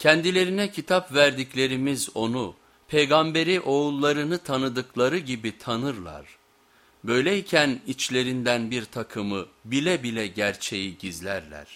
Kendilerine kitap verdiklerimiz onu, peygamberi oğullarını tanıdıkları gibi tanırlar. Böyleyken içlerinden bir takımı bile bile gerçeği gizlerler.